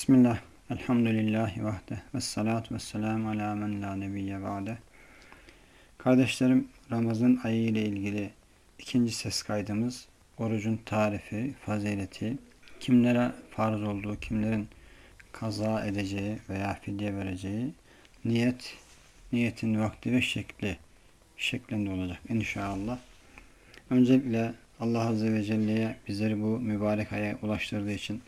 Bismillah, elhamdülillahi vahde, ve salatu ve selamu ala men la nebiyye ba'de. Kardeşlerim, Ramazan ayı ile ilgili ikinci ses kaydımız, orucun tarifi, fazileti, kimlere farz olduğu, kimlerin kaza edeceği veya fidye vereceği, niyet, niyetin vakti ve şekli şeklinde olacak inşallah. Öncelikle Allah Azze ve Celle'ye bizleri bu mübarek aya ulaştırdığı için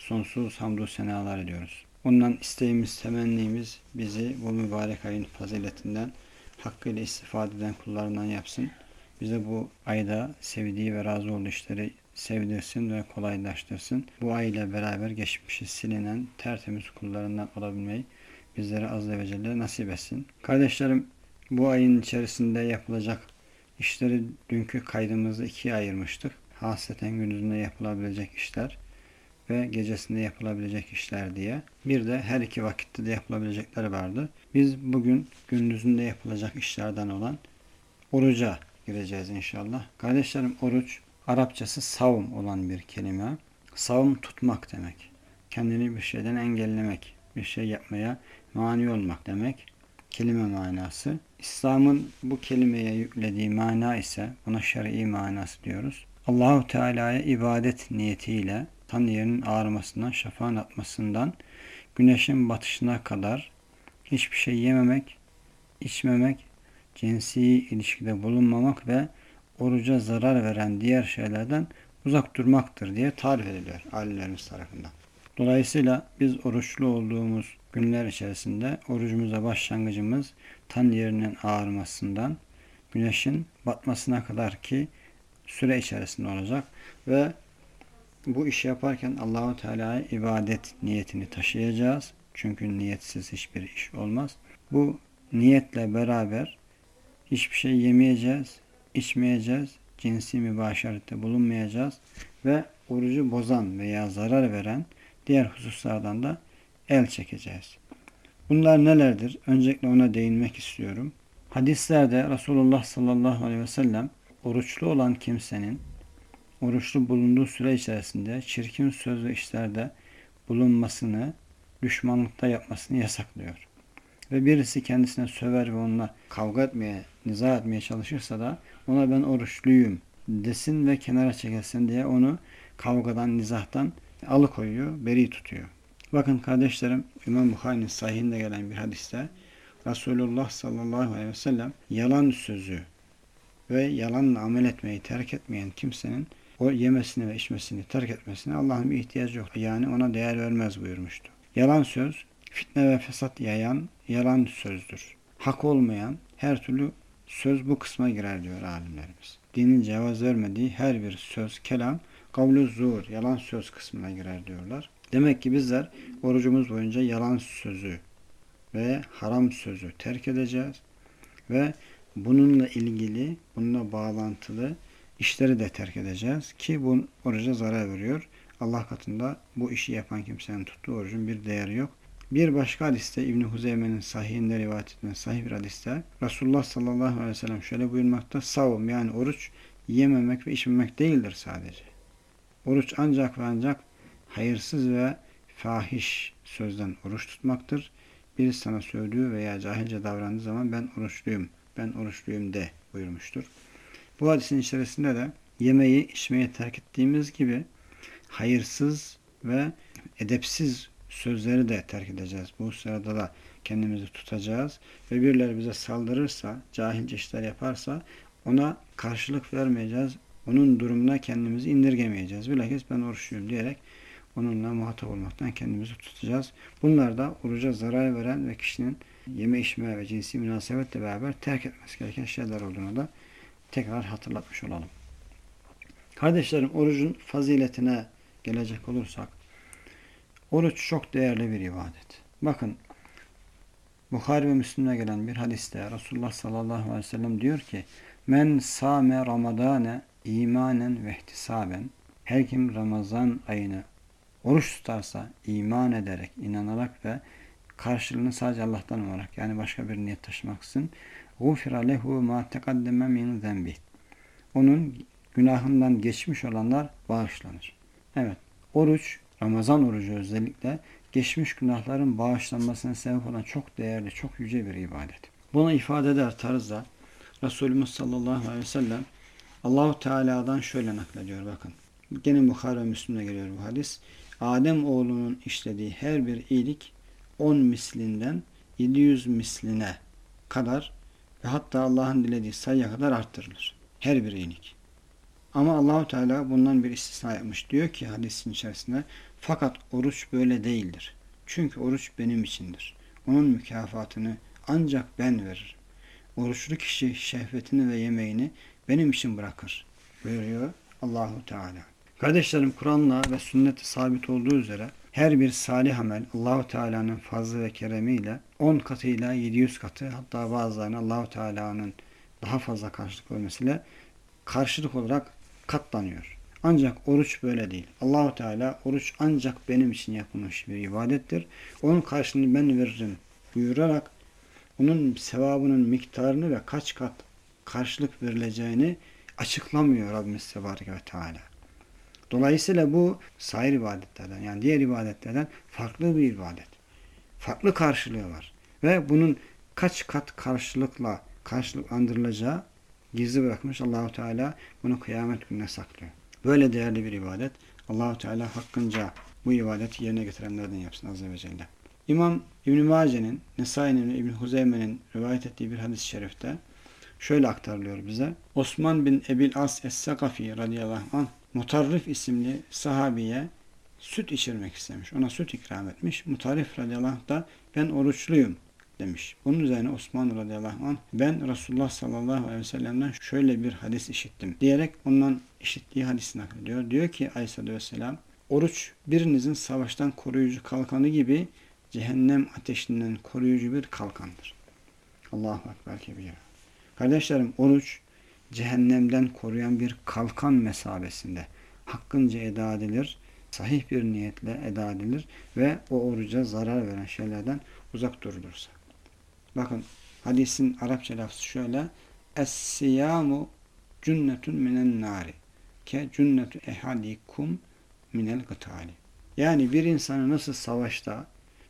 sonsuz hamdü senalar ediyoruz. Ondan isteğimiz, temennimiz bizi bu mübarek ayın faziletinden hakkıyla istifade eden kullarından yapsın. Bize bu ayda sevdiği ve razı olduğu işleri sevdirsin ve kolaylaştırsın. Bu ay ile beraber geçmişi silinen tertemiz kullarından olabilmeyi bizlere azze ve celle nasip etsin. Kardeşlerim bu ayın içerisinde yapılacak işleri dünkü kaydımızda ikiye ayırmıştık. Hasreten gündüzünde yapılabilecek işler ve gecesinde yapılabilecek işler diye. Bir de her iki vakitte de yapılabilecekler vardı. Biz bugün gündüzünde yapılacak işlerden olan oruca gireceğiz inşallah. Kardeşlerim oruç Arapçası savm olan bir kelime. Savm tutmak demek. Kendini bir şeyden engellemek, bir şey yapmaya mani olmak demek. Kelime manası. İslam'ın bu kelimeye yüklediği mana ise buna şer'i manası diyoruz. Allahu Teala'ya ibadet niyetiyle tan yerinin ağarmasından, şafağın atmasından güneşin batışına kadar hiçbir şey yememek, içmemek, cinsi ilişkide bulunmamak ve oruca zarar veren diğer şeylerden uzak durmaktır diye tarif ediliyor alimlerimiz tarafından. Dolayısıyla biz oruçlu olduğumuz günler içerisinde orucumuza başlangıcımız tan yerinin ağarmasından güneşin batmasına kadar ki süre içerisinde olacak ve bu işi yaparken Allahu Teala'ya ibadet niyetini taşıyacağız. Çünkü niyetsiz hiçbir iş olmaz. Bu niyetle beraber hiçbir şey yemeyeceğiz, içmeyeceğiz, cinsi mübaşerette bulunmayacağız ve orucu bozan veya zarar veren diğer hususlardan da el çekeceğiz. Bunlar nelerdir? Öncelikle ona değinmek istiyorum. Hadislerde Resulullah sallallahu aleyhi ve sellem oruçlu olan kimsenin oruçlu bulunduğu süre içerisinde çirkin söz ve işlerde bulunmasını, düşmanlıkta yapmasını yasaklıyor. Ve birisi kendisine söver ve onunla kavga etmeye, niza etmeye çalışırsa da ona ben oruçluyum desin ve kenara çekilsin diye onu kavgadan, nizahtan alıkoyuyor, beri tutuyor. Bakın kardeşlerim İmam Bukhari'nin sahihinde gelen bir hadiste Resulullah sallallahu aleyhi ve sellem yalan sözü ve yalanla amel etmeyi terk etmeyen kimsenin o yemesini ve içmesini terk etmesine Allah'ın bir ihtiyacı yok. Yani ona değer vermez buyurmuştu. Yalan söz, fitne ve fesat yayan yalan sözdür. Hak olmayan her türlü söz bu kısma girer diyor alimlerimiz. Dinin cevaz vermediği her bir söz, kelam, kavlu zuhur, yalan söz kısmına girer diyorlar. Demek ki bizler orucumuz boyunca yalan sözü ve haram sözü terk edeceğiz ve bununla ilgili, bununla bağlantılı işleri de terk edeceğiz ki bu oruca zarar veriyor. Allah katında bu işi yapan kimsenin tuttuğu orucun bir değeri yok. Bir başka hadiste İbn Huzeyme'nin sahihinde rivayet edilen sahih bir hadiste Resulullah sallallahu aleyhi ve sellem şöyle buyurmakta savun yani oruç yememek ve içmemek değildir sadece. Oruç ancak ve ancak hayırsız ve fahiş sözden oruç tutmaktır. Biri sana sövdüğü veya cahilce davrandığı zaman ben oruçluyum, ben oruçluyum de buyurmuştur. Bu hadisin içerisinde de yemeği, içmeyi terk ettiğimiz gibi hayırsız ve edepsiz sözleri de terk edeceğiz. Bu sırada da kendimizi tutacağız ve birileri bize saldırırsa, cahilce işler yaparsa ona karşılık vermeyeceğiz. Onun durumuna kendimizi indirgemeyeceğiz. Bilakis ben oruçluyum diyerek onunla muhatap olmaktan kendimizi tutacağız. Bunlar da oruca zarar veren ve kişinin yeme içme ve cinsi münasebetle beraber terk etmesi gereken şeyler olduğunu da tekrar hatırlatmış olalım. Kardeşlerim orucun faziletine gelecek olursak oruç çok değerli bir ibadet. Bakın Bukhari ve Müslim'de gelen bir hadiste Resulullah sallallahu aleyhi ve sellem diyor ki Men same ramadane imanen ve ihtisaben her kim Ramazan ayını oruç tutarsa iman ederek, inanarak ve karşılığını sadece Allah'tan olarak yani başka bir niyet taşımaksın gufira lehu ma tekaddeme min zenbi. Onun günahından geçmiş olanlar bağışlanır. Evet, oruç Ramazan orucu özellikle geçmiş günahların bağışlanmasına sebep olan çok değerli, çok yüce bir ibadet. Bunu ifade eder tarzda Resulümüz sallallahu aleyhi ve sellem Allahu Teala'dan şöyle naklediyor bakın. Gene Bukhara ve Müslim'de geliyor bu hadis. Adem oğlunun işlediği her bir iyilik 10 mislinden 700 misline kadar ve hatta Allah'ın dilediği sayıya kadar arttırılır. Her bir iyilik. Ama Allahu Teala bundan bir istisna yapmış. Diyor ki hadisin içerisinde fakat oruç böyle değildir. Çünkü oruç benim içindir. Onun mükafatını ancak ben veririm. Oruçlu kişi şehvetini ve yemeğini benim için bırakır. Buyuruyor Allahu Teala. Kardeşlerim Kur'an'la ve sünnette sabit olduğu üzere her bir salih amel Allahu Teala'nın fazlı ve keremiyle 10 katıyla 700 katı hatta bazılarına Allahu Teala'nın daha fazla karşılık vermesiyle karşılık olarak katlanıyor. Ancak oruç böyle değil. Allahu Teala oruç ancak benim için yapılmış bir ibadettir. Onun karşılığını ben veririm buyurarak onun sevabının miktarını ve kaç kat karşılık verileceğini açıklamıyor Rabbimiz Tebareke ve Teala. Dolayısıyla bu sair ibadetlerden yani diğer ibadetlerden farklı bir ibadet. Farklı karşılığı var. Ve bunun kaç kat karşılıkla karşılıklandırılacağı gizli bırakmış Allahu Teala bunu kıyamet gününe saklıyor. Böyle değerli bir ibadet Allahu Teala hakkınca bu ibadeti yerine getirenlerden yapsın Azze ve Celle. İmam İbn-i Mace'nin, Nesai'nin ve İbn Huzeyme'nin rivayet ettiği bir hadis-i şerifte şöyle aktarılıyor bize. Osman bin Ebil As Es-Sakafi radıyallahu anh Mutarrif isimli sahabiye süt içirmek istemiş. Ona süt ikram etmiş. Mutarrif radıyallahu anh da ben oruçluyum demiş. Bunun üzerine Osman radıyallahu anh ben Resulullah sallallahu aleyhi ve sellem'den şöyle bir hadis işittim diyerek ondan işittiği hadisi naklediyor. Diyor ki aleyhissalatü vesselam oruç birinizin savaştan koruyucu kalkanı gibi cehennem ateşinden koruyucu bir kalkandır. Allahu Ekber kebir. Kardeşlerim oruç cehennemden koruyan bir kalkan mesabesinde hakkınca eda edilir, sahih bir niyetle eda edilir ve o oruca zarar veren şeylerden uzak durulursa. Bakın hadisin Arapça lafzı şöyle Es-siyamu cünnetun minen nari ke cünnetu ehadikum minel gıtali. Yani bir insanı nasıl savaşta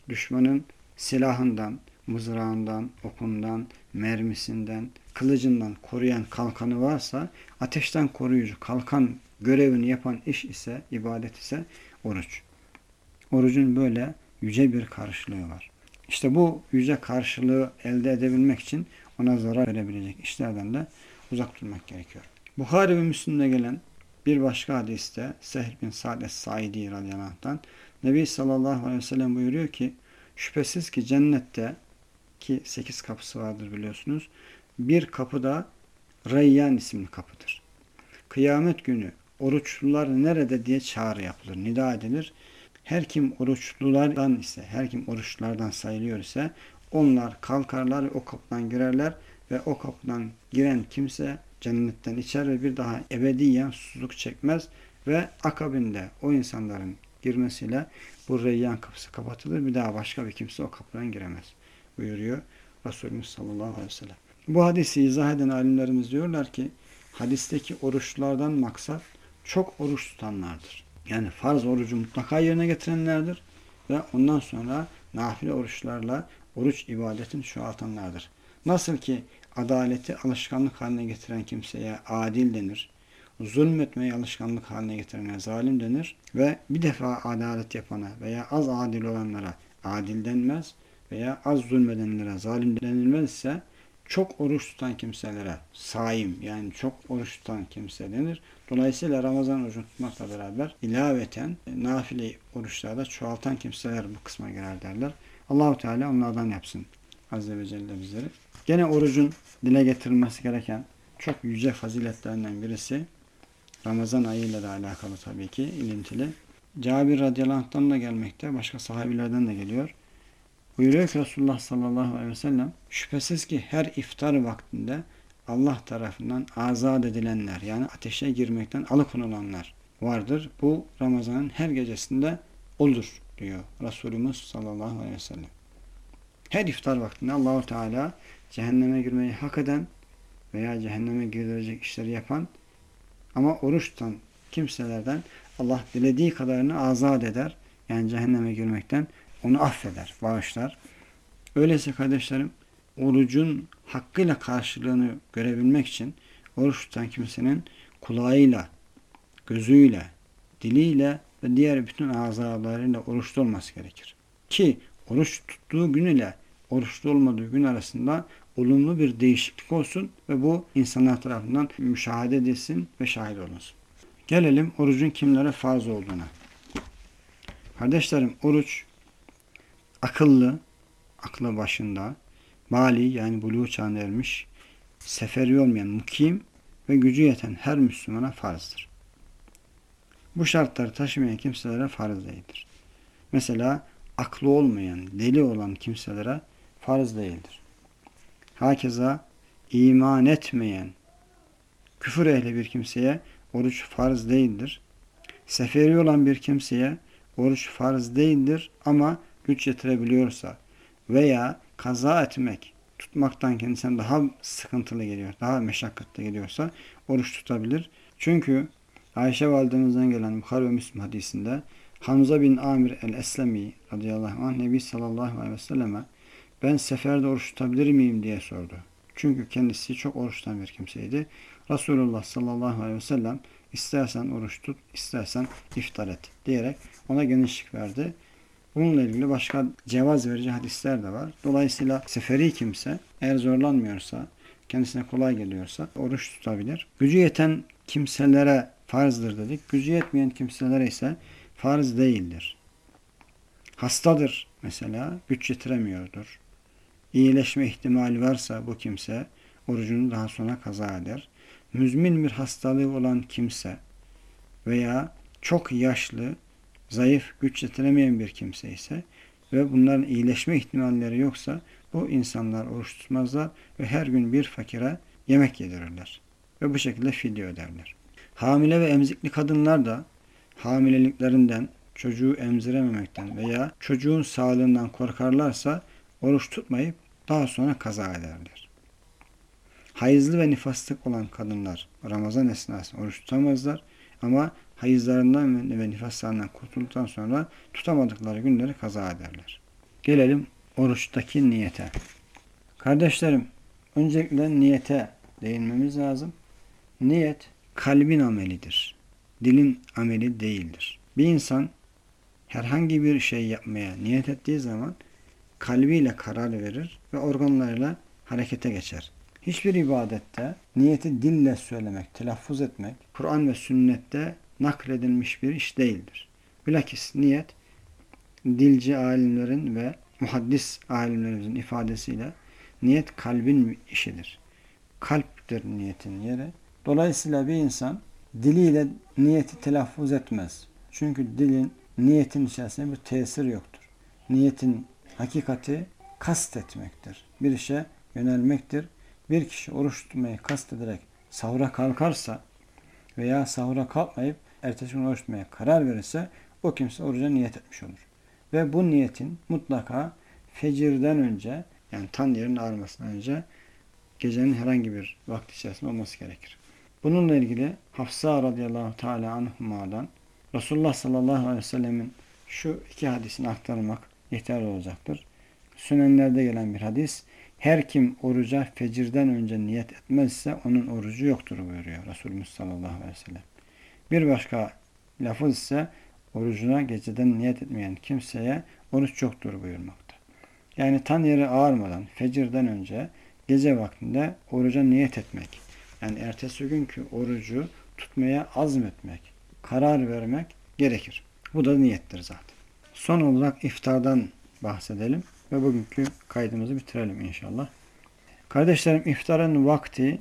düşmanın silahından, mızrağından, okundan, mermisinden, kılıcından koruyan kalkanı varsa ateşten koruyucu kalkan görevini yapan iş ise, ibadet ise oruç. Orucun böyle yüce bir karşılığı var. İşte bu yüce karşılığı elde edebilmek için ona zarar verebilecek işlerden de uzak durmak gerekiyor. Bukhari ve Müslim'de gelen bir başka hadiste Sehl bin Sa'd es-Saidi radıyallahu anh'tan Nebi sallallahu aleyhi ve sellem buyuruyor ki şüphesiz ki cennette ki sekiz kapısı vardır biliyorsunuz. Bir kapı da Reyyan isimli kapıdır. Kıyamet günü oruçlular nerede diye çağrı yapılır, nida edilir. Her kim oruçlulardan ise, her kim oruçlulardan sayılıyor ise onlar kalkarlar ve o kapıdan girerler ve o kapıdan giren kimse cennetten içer ve bir daha ebediyen susuzluk çekmez ve akabinde o insanların girmesiyle bu reyyan kapısı kapatılır. Bir daha başka bir kimse o kapıdan giremez buyuruyor Resulümüz sallallahu aleyhi ve sellem. Bu hadisi izah eden alimlerimiz diyorlar ki hadisteki oruçlardan maksat çok oruç tutanlardır. Yani farz orucu mutlaka yerine getirenlerdir ve ondan sonra nafile oruçlarla oruç ibadetini çoğaltanlardır. Nasıl ki adaleti alışkanlık haline getiren kimseye adil denir. Zulmetmeyi alışkanlık haline getirene zalim denir ve bir defa adalet yapana veya az adil olanlara adil denmez veya az zulmedenlere zalim denilmezse çok oruç tutan kimselere saim yani çok oruç tutan kimse denir. Dolayısıyla Ramazan orucu tutmakla beraber ilaveten nafile oruçlarda çoğaltan kimseler bu kısma girer derler. Allahu Teala onlardan yapsın. Azze ve Celle bizleri. Gene orucun dile getirilmesi gereken çok yüce faziletlerinden birisi Ramazan ayıyla da alakalı tabii ki ilintili. Cabir radıyallahu anh'tan da gelmekte. Başka sahabilerden de geliyor. Buyuruyor ki Resulullah sallallahu aleyhi ve sellem şüphesiz ki her iftar vaktinde Allah tarafından azat edilenler yani ateşe girmekten alıkonulanlar vardır. Bu Ramazan'ın her gecesinde olur diyor Resulümüz sallallahu aleyhi ve sellem. Her iftar vaktinde Allahu Teala cehenneme girmeyi hak eden veya cehenneme girdirecek işleri yapan ama oruç tutan kimselerden Allah dilediği kadarını azat eder. Yani cehenneme girmekten onu affeder, bağışlar. Öyleyse kardeşlerim orucun hakkıyla karşılığını görebilmek için oruç tutan kimsenin kulağıyla, gözüyle, diliyle ve diğer bütün azalarıyla oruçlu olması gerekir. Ki oruç tuttuğu gün ile oruçlu olmadığı gün arasında olumlu bir değişiklik olsun ve bu insanlar tarafından müşahede edilsin ve şahit olunsun. Gelelim orucun kimlere farz olduğuna. Kardeşlerim oruç akıllı, aklı başında, bali yani buluğ çağına ermiş, seferi olmayan mukim ve gücü yeten her Müslümana farzdır. Bu şartları taşımayan kimselere farz değildir. Mesela aklı olmayan, deli olan kimselere farz değildir. Hakeza iman etmeyen, küfür ehli bir kimseye oruç farz değildir. Seferi olan bir kimseye oruç farz değildir ama güç yetirebiliyorsa veya kaza etmek, tutmaktan kendisine daha sıkıntılı geliyor, daha meşakkatli geliyorsa oruç tutabilir. Çünkü Ayşe validemizden gelen Bukhari ve Müslim hadisinde Hamza bin Amir el-Eslemi radıyallahu anh Nebi sallallahu aleyhi ve selleme ben seferde oruç tutabilir miyim diye sordu. Çünkü kendisi çok oruçtan bir kimseydi. Resulullah sallallahu aleyhi ve sellem istersen oruç tut, istersen iftar et diyerek ona genişlik verdi. Bununla ilgili başka cevaz verici hadisler de var. Dolayısıyla seferi kimse eğer zorlanmıyorsa, kendisine kolay geliyorsa oruç tutabilir. Gücü yeten kimselere farzdır dedik. Gücü yetmeyen kimselere ise farz değildir. Hastadır mesela, güç yetiremiyordur. İyileşme ihtimali varsa bu kimse orucunu daha sonra kaza eder. Müzmin bir hastalığı olan kimse veya çok yaşlı, zayıf, güç yetiremeyen bir kimse ise ve bunların iyileşme ihtimalleri yoksa bu insanlar oruç tutmazlar ve her gün bir fakire yemek yedirirler. Ve bu şekilde fidye öderler. Hamile ve emzikli kadınlar da hamileliklerinden, çocuğu emzirememekten veya çocuğun sağlığından korkarlarsa oruç tutmayıp daha sonra kaza ederler. Hayızlı ve nifaslık olan kadınlar Ramazan esnasında oruç tutamazlar ama hayızlarından ve nifaslarından kurtulduktan sonra tutamadıkları günleri kaza ederler. Gelelim oruçtaki niyete. Kardeşlerim, öncelikle niyete değinmemiz lazım. Niyet kalbin amelidir. Dilin ameli değildir. Bir insan herhangi bir şey yapmaya niyet ettiği zaman kalbiyle karar verir ve organlarıyla harekete geçer. Hiçbir ibadette niyeti dille söylemek, telaffuz etmek, Kur'an ve sünnette nakledilmiş bir iş değildir. Bilakis niyet dilci alimlerin ve muhaddis alimlerimizin ifadesiyle niyet kalbin işidir. Kalptir niyetin yeri. Dolayısıyla bir insan diliyle niyeti telaffuz etmez. Çünkü dilin niyetin içerisinde bir tesir yoktur. Niyetin hakikati kast etmektir. Bir işe yönelmektir. Bir kişi oruç tutmayı kast ederek sahura kalkarsa veya sahura kalkmayıp ertesi gün oruç tutmaya karar verirse o kimse oruca niyet etmiş olur. Ve bu niyetin mutlaka fecirden önce yani tan yerin ağarmasından önce gecenin herhangi bir vakti içerisinde olması gerekir. Bununla ilgili Hafsa radıyallahu teala anhuma'dan Resulullah sallallahu aleyhi ve sellemin şu iki hadisini aktarmak yeterli olacaktır. Sünenlerde gelen bir hadis. Her kim oruca fecirden önce niyet etmezse onun orucu yoktur buyuruyor Resulümüz sallallahu aleyhi ve sellem. Bir başka lafız ise orucuna geceden niyet etmeyen kimseye oruç yoktur buyurmakta. Yani tan yeri ağarmadan fecirden önce gece vaktinde oruca niyet etmek. Yani ertesi günkü orucu tutmaya azmetmek, karar vermek gerekir. Bu da niyettir zaten. Son olarak iftardan bahsedelim ve bugünkü kaydımızı bitirelim inşallah. Kardeşlerim iftarın vakti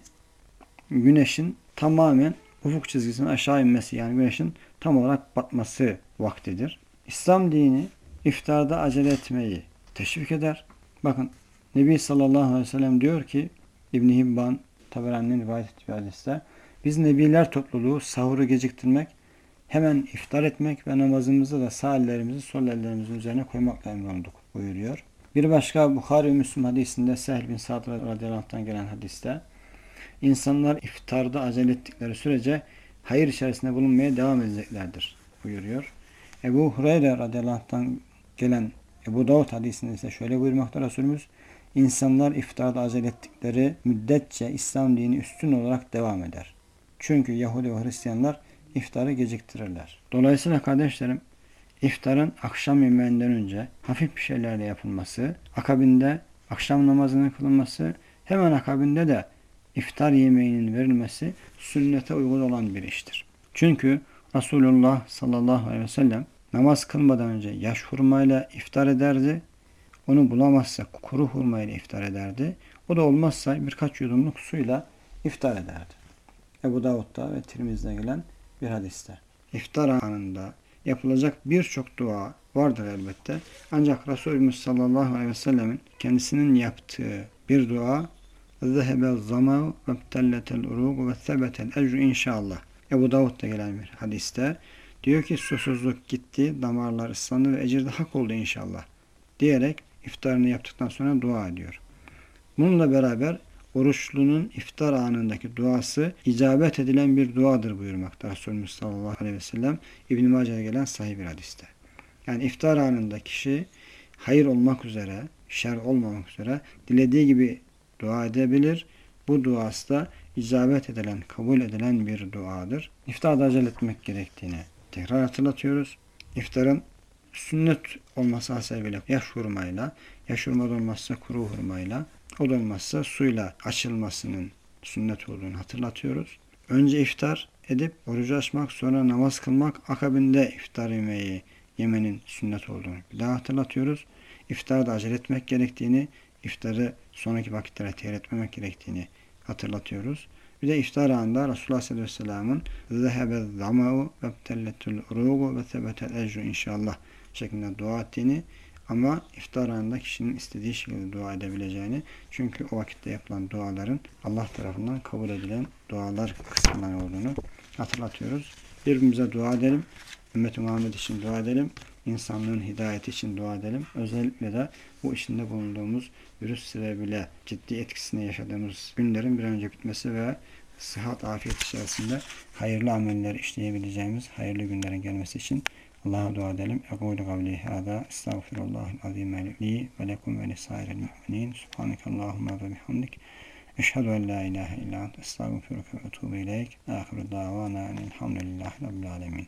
güneşin tamamen ufuk çizgisinin aşağı inmesi yani güneşin tam olarak batması vaktidir. İslam dini iftarda acele etmeyi teşvik eder. Bakın Nebi sallallahu aleyhi ve sellem diyor ki İbn Hibban Taberani'nin rivayet ettiği hadiste biz Nebiler topluluğu sahuru geciktirmek hemen iftar etmek ve namazımızı da sağ ellerimizi sol ellerimizin üzerine koymakla emrolunduk buyuruyor. Bir başka Bukhari ve Müslüm hadisinde Sehl bin Sa'd radıyallahu gelen hadiste insanlar iftarda acele ettikleri sürece hayır içerisinde bulunmaya devam edeceklerdir buyuruyor. Ebu Hureyre radıyallahu gelen Ebu Davud hadisinde ise şöyle buyurmakta Resulümüz insanlar iftarda acele ettikleri müddetçe İslam dini üstün olarak devam eder. Çünkü Yahudi ve Hristiyanlar iftarı geciktirirler. Dolayısıyla kardeşlerim iftarın akşam yemeğinden önce hafif bir şeylerle yapılması, akabinde akşam namazının kılınması, hemen akabinde de iftar yemeğinin verilmesi sünnete uygun olan bir iştir. Çünkü Resulullah sallallahu aleyhi ve sellem namaz kılmadan önce yaş hurmayla iftar ederdi. Onu bulamazsa kuru hurmayla iftar ederdi. O da olmazsa birkaç yudumluk suyla iftar ederdi. Ebu Davud'da ve Tirmiz'de gelen bir hadiste. İftar anında yapılacak birçok dua vardır elbette. Ancak Resulümüz sallallahu aleyhi ve sellemin kendisinin yaptığı bir dua ve btelletel urugu ve sebetel ecru inşallah. Ebu Davud'da gelen bir hadiste diyor ki susuzluk gitti, damarlar ıslandı ve ecir de hak oldu inşallah diyerek iftarını yaptıktan sonra dua ediyor. Bununla beraber oruçlunun iftar anındaki duası icabet edilen bir duadır buyurmakta Resulümüz sallallahu aleyhi ve sellem İbn-i Mace'ye gelen sahih bir hadiste. Yani iftar anında kişi hayır olmak üzere, şer olmamak üzere dilediği gibi dua edebilir. Bu duası da icabet edilen, kabul edilen bir duadır. İftarda acele etmek gerektiğini tekrar hatırlatıyoruz. İftarın sünnet olması hasebiyle yaş hurmayla, yaş hurma olmazsa kuru hurmayla, o da olmazsa suyla açılmasının sünnet olduğunu hatırlatıyoruz. Önce iftar edip orucu açmak, sonra namaz kılmak, akabinde iftar yemeği yemenin sünnet olduğunu bir daha hatırlatıyoruz. İftarda acele etmek gerektiğini, iftarı sonraki vakitlere tehir etmemek gerektiğini hatırlatıyoruz. Bir de iftar anında Resulullah sallallahu aleyhi ve sellem'in zehebe zama'u ve telletul urugu ve inşallah şeklinde dua ettiğini ama iftar anında kişinin istediği şekilde dua edebileceğini çünkü o vakitte yapılan duaların Allah tarafından kabul edilen dualar kısmından olduğunu hatırlatıyoruz. Birbirimize dua edelim. Ümmet-i Muhammed için dua edelim. insanlığın hidayeti için dua edelim. Özellikle de bu içinde bulunduğumuz virüs sebebiyle ciddi etkisini yaşadığımız günlerin bir önce bitmesi ve sıhhat, afiyet içerisinde hayırlı ameller işleyebileceğimiz hayırlı günlerin gelmesi için اللهم عز دلم أقول قولي هذا أستغفر الله العظيم لي ولكم ولسائر المؤمنين سبحانك اللهم وبحمدك. أشهد أن لا إله إلا أنت. أستغفرك وأتوب إليك. آخر دعوانا أن الحمد لله رب العالمين.